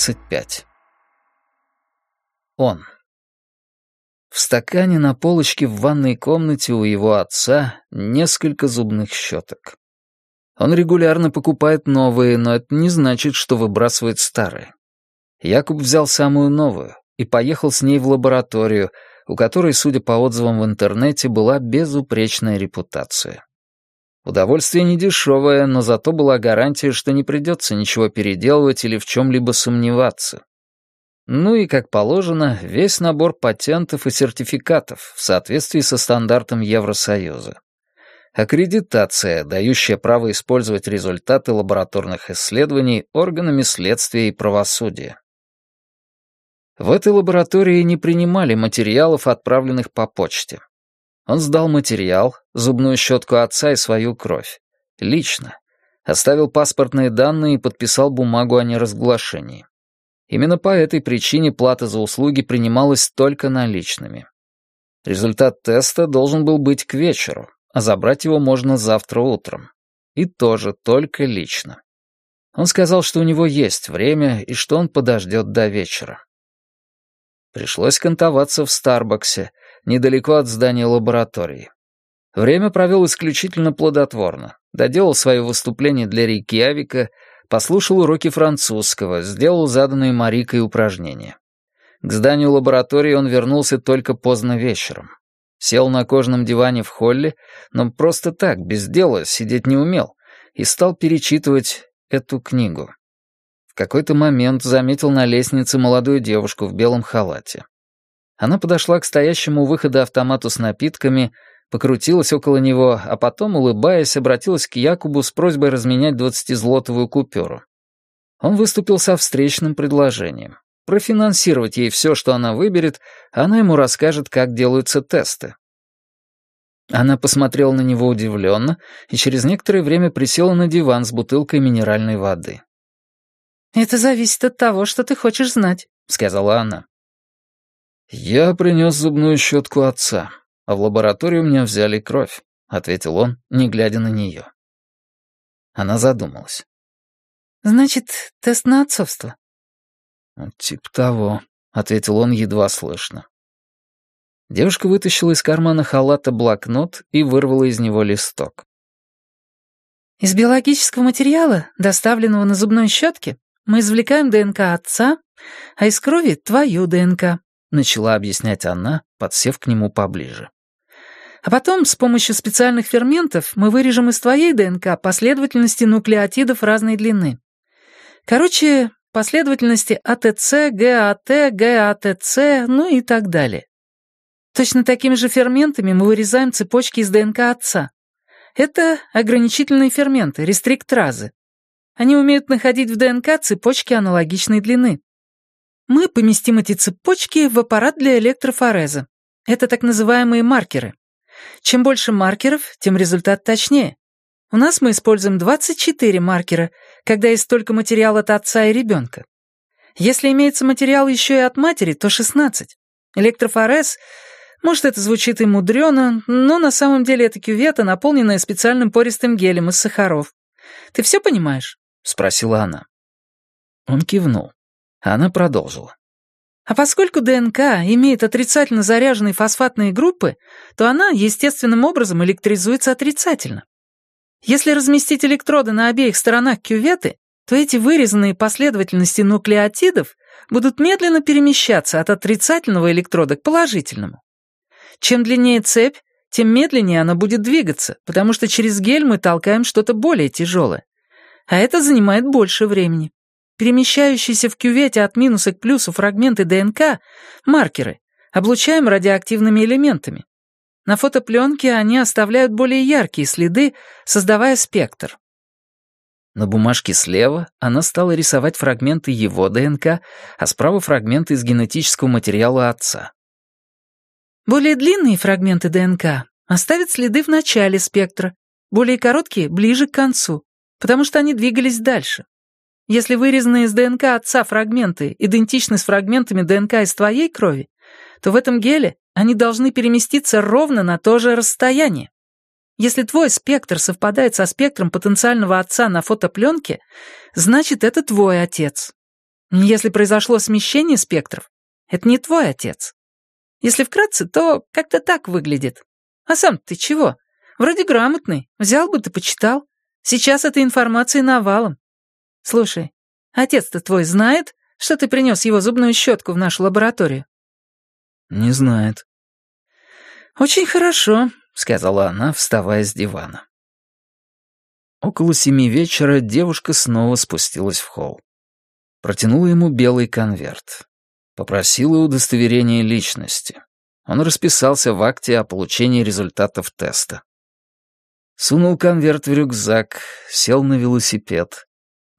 25. Он. В стакане на полочке в ванной комнате у его отца несколько зубных щеток. Он регулярно покупает новые, но это не значит, что выбрасывает старые. Якуб взял самую новую и поехал с ней в лабораторию, у которой, судя по отзывам в интернете, была безупречная репутация. Удовольствие недешевое, но зато была гарантия, что не придется ничего переделывать или в чем-либо сомневаться. Ну и, как положено, весь набор патентов и сертификатов в соответствии со стандартом Евросоюза. Аккредитация, дающая право использовать результаты лабораторных исследований органами следствия и правосудия. В этой лаборатории не принимали материалов, отправленных по почте. Он сдал материал, зубную щетку отца и свою кровь. Лично. Оставил паспортные данные и подписал бумагу о неразглашении. Именно по этой причине плата за услуги принималась только наличными. Результат теста должен был быть к вечеру, а забрать его можно завтра утром. И тоже только лично. Он сказал, что у него есть время и что он подождет до вечера. Пришлось кантоваться в Старбаксе, недалеко от здания лаборатории. Время провел исключительно плодотворно. Доделал свое выступление для Рейкьявика, послушал уроки французского, сделал заданные Марикой упражнения. К зданию лаборатории он вернулся только поздно вечером. Сел на кожаном диване в холле, но просто так, без дела, сидеть не умел, и стал перечитывать эту книгу. В какой-то момент заметил на лестнице молодую девушку в белом халате. Она подошла к стоящему у выхода автомату с напитками, покрутилась около него, а потом, улыбаясь, обратилась к Якубу с просьбой разменять двадцатизлотовую купюру. Он выступил со встречным предложением. Профинансировать ей все, что она выберет, а она ему расскажет, как делаются тесты. Она посмотрела на него удивленно и через некоторое время присела на диван с бутылкой минеральной воды. «Это зависит от того, что ты хочешь знать», — сказала она. «Я принес зубную щетку отца, а в лабораторию меня взяли кровь», — ответил он, не глядя на нее. Она задумалась. «Значит, тест на отцовство?» «Тип того», — ответил он едва слышно. Девушка вытащила из кармана халата блокнот и вырвала из него листок. «Из биологического материала, доставленного на зубной щетке, мы извлекаем ДНК отца, а из крови — твою ДНК. — начала объяснять она, подсев к нему поближе. «А потом с помощью специальных ферментов мы вырежем из твоей ДНК последовательности нуклеотидов разной длины. Короче, последовательности АТЦ, ГАТ, ГАТЦ, ну и так далее. Точно такими же ферментами мы вырезаем цепочки из ДНК отца. Это ограничительные ферменты, рестриктразы. Они умеют находить в ДНК цепочки аналогичной длины. Мы поместим эти цепочки в аппарат для электрофореза. Это так называемые маркеры. Чем больше маркеров, тем результат точнее. У нас мы используем 24 маркера, когда есть только материал от отца и ребенка. Если имеется материал еще и от матери, то 16. Электрофорез, может, это звучит и мудрено, но на самом деле это кювета, наполненная специальным пористым гелем из сахаров. Ты все понимаешь? — спросила она. Он кивнул. Она продолжила. А поскольку ДНК имеет отрицательно заряженные фосфатные группы, то она естественным образом электризуется отрицательно. Если разместить электроды на обеих сторонах кюветы, то эти вырезанные последовательности нуклеотидов будут медленно перемещаться от отрицательного электрода к положительному. Чем длиннее цепь, тем медленнее она будет двигаться, потому что через гель мы толкаем что-то более тяжелое. А это занимает больше времени. Перемещающиеся в кювете от минуса к плюсу фрагменты ДНК — маркеры, облучаем радиоактивными элементами. На фотопленке они оставляют более яркие следы, создавая спектр. На бумажке слева она стала рисовать фрагменты его ДНК, а справа фрагменты из генетического материала отца. Более длинные фрагменты ДНК оставят следы в начале спектра, более короткие — ближе к концу, потому что они двигались дальше. Если вырезанные из ДНК отца фрагменты идентичны с фрагментами ДНК из твоей крови, то в этом геле они должны переместиться ровно на то же расстояние. Если твой спектр совпадает со спектром потенциального отца на фотопленке, значит, это твой отец. Если произошло смещение спектров, это не твой отец. Если вкратце, то как-то так выглядит. А сам ты чего? Вроде грамотный. Взял бы ты, почитал. Сейчас этой информации навалом. Слушай, отец-то твой знает, что ты принес его зубную щетку в нашу лабораторию? Не знает. Очень хорошо, сказала она, вставая с дивана. Около семи вечера девушка снова спустилась в холл. Протянула ему белый конверт. Попросила удостоверение личности. Он расписался в акте о получении результатов теста. Сунул конверт в рюкзак, сел на велосипед.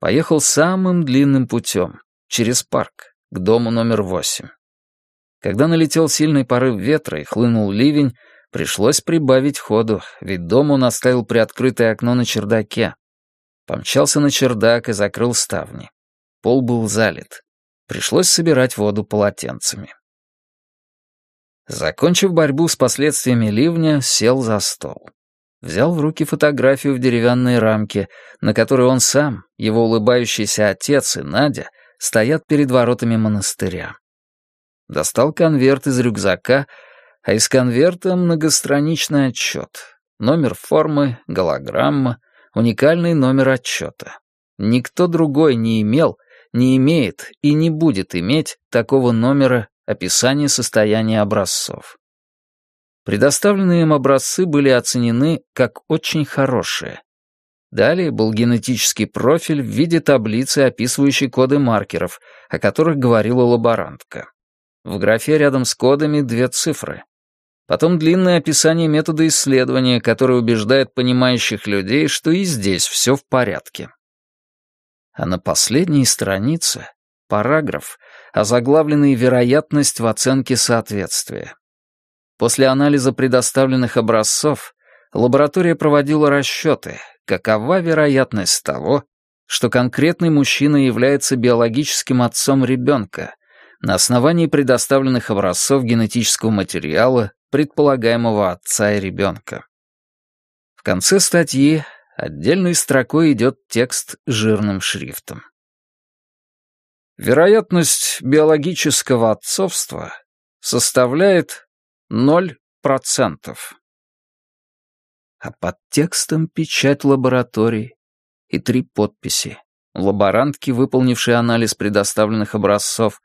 Поехал самым длинным путем, через парк, к дому номер восемь. Когда налетел сильный порыв ветра и хлынул ливень, пришлось прибавить ходу, ведь дом он оставил приоткрытое окно на чердаке. Помчался на чердак и закрыл ставни. Пол был залит. Пришлось собирать воду полотенцами. Закончив борьбу с последствиями ливня, сел за стол. Взял в руки фотографию в деревянной рамке, на которой он сам, его улыбающийся отец и Надя стоят перед воротами монастыря. Достал конверт из рюкзака, а из конверта многостраничный отчет. Номер формы, голограмма, уникальный номер отчета. Никто другой не имел не имеет и не будет иметь такого номера описания состояния образцов. Предоставленные им образцы были оценены как очень хорошие. Далее был генетический профиль в виде таблицы, описывающей коды маркеров, о которых говорила лаборантка. В графе рядом с кодами две цифры. Потом длинное описание метода исследования, которое убеждает понимающих людей, что и здесь все в порядке а на последней странице — параграф, озаглавленный «Вероятность в оценке соответствия». После анализа предоставленных образцов лаборатория проводила расчеты, какова вероятность того, что конкретный мужчина является биологическим отцом ребенка на основании предоставленных образцов генетического материала предполагаемого отца и ребенка. В конце статьи Отдельной строкой идет текст жирным шрифтом. Вероятность биологического отцовства составляет 0%. А под текстом печать лаборатории и три подписи. Лаборантки, выполнившие анализ предоставленных образцов,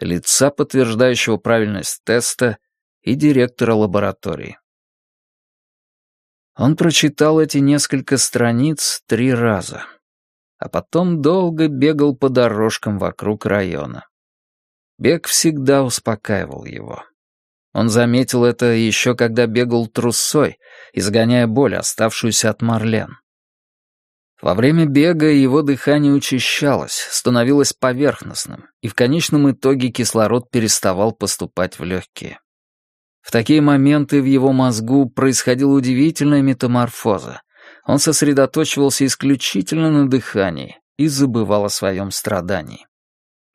лица, подтверждающего правильность теста, и директора лаборатории. Он прочитал эти несколько страниц три раза, а потом долго бегал по дорожкам вокруг района. Бег всегда успокаивал его. Он заметил это еще когда бегал трусой, изгоняя боль, оставшуюся от Марлен. Во время бега его дыхание учащалось, становилось поверхностным, и в конечном итоге кислород переставал поступать в легкие. В такие моменты в его мозгу происходила удивительная метаморфоза. Он сосредоточивался исключительно на дыхании и забывал о своем страдании.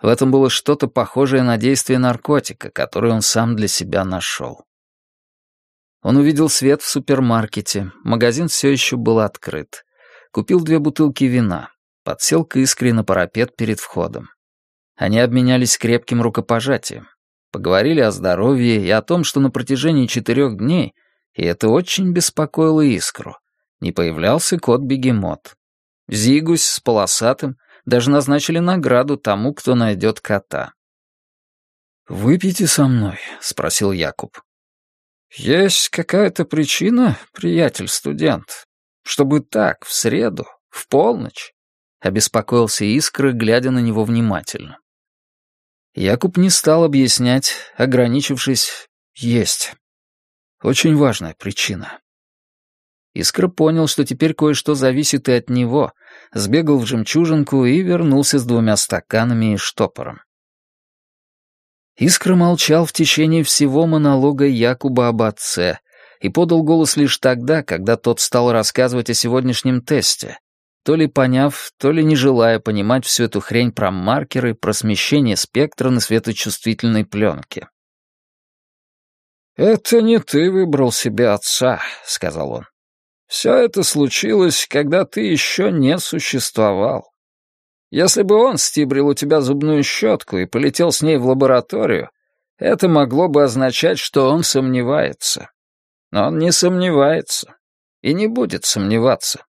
В этом было что-то похожее на действие наркотика, который он сам для себя нашел. Он увидел свет в супермаркете, магазин все еще был открыт. Купил две бутылки вина, подсел к искре на парапет перед входом. Они обменялись крепким рукопожатием. Поговорили о здоровье и о том, что на протяжении четырех дней, и это очень беспокоило Искру, не появлялся кот-бегемот. Зигусь с полосатым даже назначили награду тому, кто найдет кота. «Выпейте со мной?» — спросил Якуб. «Есть какая-то причина, приятель-студент, чтобы так, в среду, в полночь?» — обеспокоился Искра, глядя на него внимательно. Якуб не стал объяснять, ограничившись «есть». Очень важная причина. Искра понял, что теперь кое-что зависит и от него, сбегал в жемчужинку и вернулся с двумя стаканами и штопором. Искра молчал в течение всего монолога Якуба об отце и подал голос лишь тогда, когда тот стал рассказывать о сегодняшнем тесте, то ли поняв, то ли не желая понимать всю эту хрень про маркеры, про смещение спектра на светочувствительной пленке. «Это не ты выбрал себе отца», — сказал он. «Все это случилось, когда ты еще не существовал. Если бы он стибрил у тебя зубную щетку и полетел с ней в лабораторию, это могло бы означать, что он сомневается. Но он не сомневается и не будет сомневаться.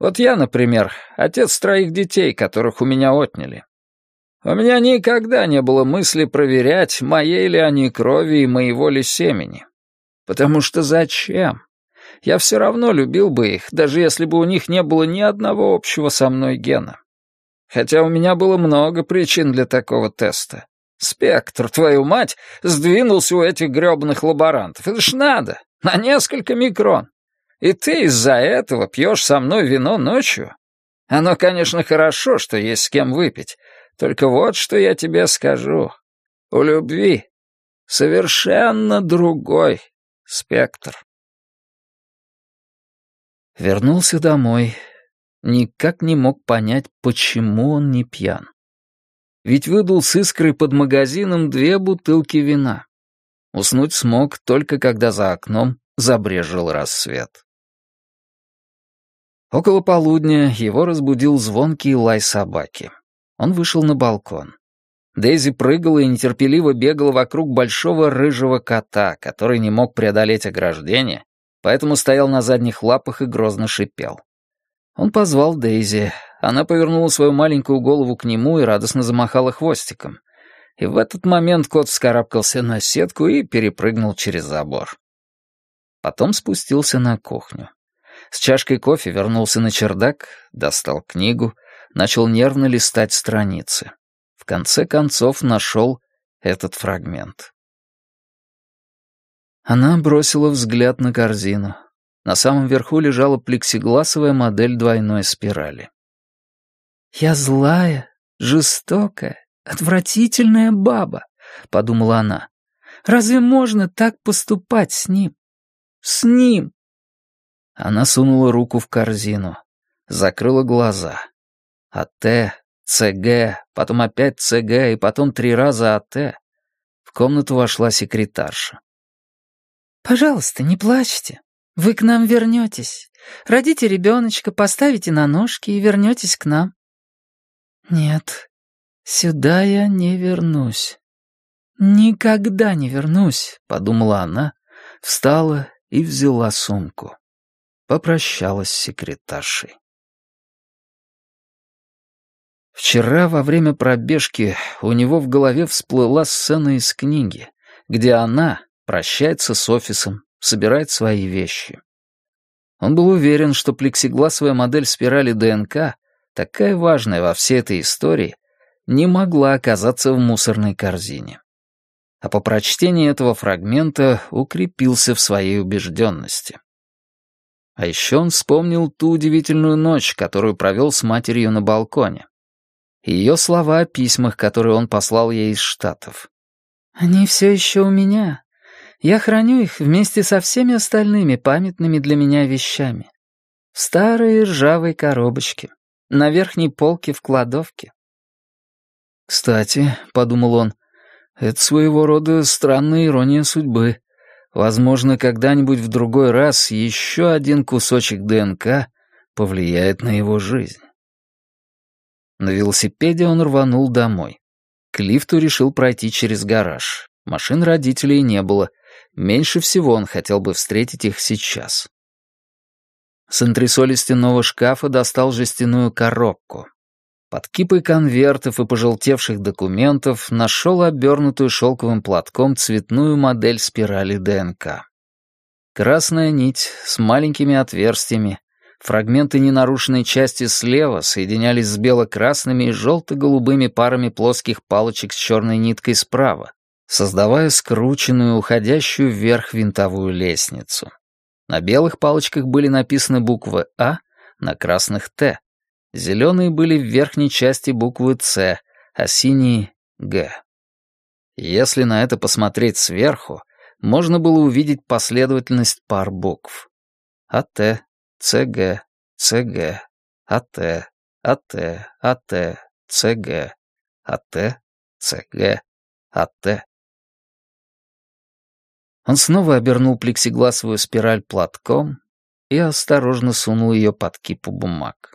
Вот я, например, отец троих детей, которых у меня отняли. У меня никогда не было мысли проверять, моей ли они крови и моего ли семени. Потому что зачем? Я все равно любил бы их, даже если бы у них не было ни одного общего со мной гена. Хотя у меня было много причин для такого теста. Спектр, твою мать, сдвинулся у этих грёбаных лаборантов. Это ж надо, на несколько микрон. И ты из-за этого пьешь со мной вино ночью? Оно, конечно, хорошо, что есть с кем выпить. Только вот что я тебе скажу. У любви совершенно другой спектр. Вернулся домой, никак не мог понять, почему он не пьян. Ведь выдул с искрой под магазином две бутылки вина. Уснуть смог только когда за окном забрежил рассвет. Около полудня его разбудил звонкий лай собаки. Он вышел на балкон. Дейзи прыгала и нетерпеливо бегала вокруг большого рыжего кота, который не мог преодолеть ограждение, поэтому стоял на задних лапах и грозно шипел. Он позвал Дейзи. Она повернула свою маленькую голову к нему и радостно замахала хвостиком. И в этот момент кот вскарабкался на сетку и перепрыгнул через забор. Потом спустился на кухню. С чашкой кофе вернулся на чердак, достал книгу, начал нервно листать страницы. В конце концов нашел этот фрагмент. Она бросила взгляд на корзину. На самом верху лежала плексигласовая модель двойной спирали. «Я злая, жестокая, отвратительная баба», — подумала она. «Разве можно так поступать с ним? С ним!» Она сунула руку в корзину, закрыла глаза. АТ, ЦГ, потом опять ЦГ и потом три раза АТ. В комнату вошла секретарша. «Пожалуйста, не плачьте», вы к нам вернетесь. Родите ребеночка, поставите на ножки и вернетесь к нам. Нет, сюда я не вернусь. Никогда не вернусь, подумала она, встала и взяла сумку. Попрощалась с секретаршей. Вчера во время пробежки у него в голове всплыла сцена из книги, где она прощается с офисом, собирает свои вещи. Он был уверен, что плексигласовая модель спирали ДНК, такая важная во всей этой истории, не могла оказаться в мусорной корзине. А по прочтении этого фрагмента укрепился в своей убежденности. А еще он вспомнил ту удивительную ночь, которую провел с матерью на балконе. Ее слова о письмах, которые он послал ей из Штатов. «Они все еще у меня. Я храню их вместе со всеми остальными памятными для меня вещами. В старой ржавой коробочке, на верхней полке в кладовке. «Кстати», — подумал он, — «это своего рода странная ирония судьбы. Возможно, когда-нибудь в другой раз еще один кусочек ДНК повлияет на его жизнь». На велосипеде он рванул домой. К лифту решил пройти через гараж. Машин родителей не было — Меньше всего он хотел бы встретить их сейчас. С антресоли стенного шкафа достал жестяную коробку. Под кипой конвертов и пожелтевших документов нашел обернутую шелковым платком цветную модель спирали ДНК. Красная нить с маленькими отверстиями, фрагменты ненарушенной части слева соединялись с бело-красными и желто-голубыми парами плоских палочек с черной ниткой справа, создавая скрученную, уходящую вверх винтовую лестницу. На белых палочках были написаны буквы «А», на красных «Т». Зеленые были в верхней части буквы «С», а синие — «Г». Если на это посмотреть сверху, можно было увидеть последовательность пар букв. АТ, ЦГ, ЦГ, АТ, АТ, АТ, ЦГ, АТ, ЦГ, АТ. Он снова обернул плексигласовую спираль платком и осторожно сунул ее под кипу бумаг.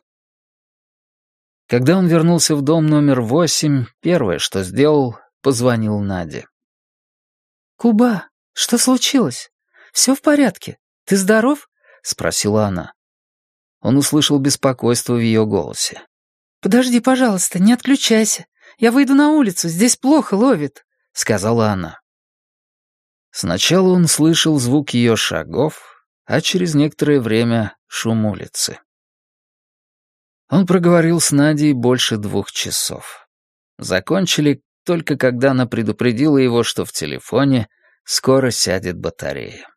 Когда он вернулся в дом номер восемь, первое, что сделал, позвонил Наде. «Куба, что случилось? Все в порядке? Ты здоров?» — спросила она. Он услышал беспокойство в ее голосе. «Подожди, пожалуйста, не отключайся. Я выйду на улицу, здесь плохо ловит», — сказала она. Сначала он слышал звук ее шагов, а через некоторое время — шум улицы. Он проговорил с Надей больше двух часов. Закончили только когда она предупредила его, что в телефоне скоро сядет батарея.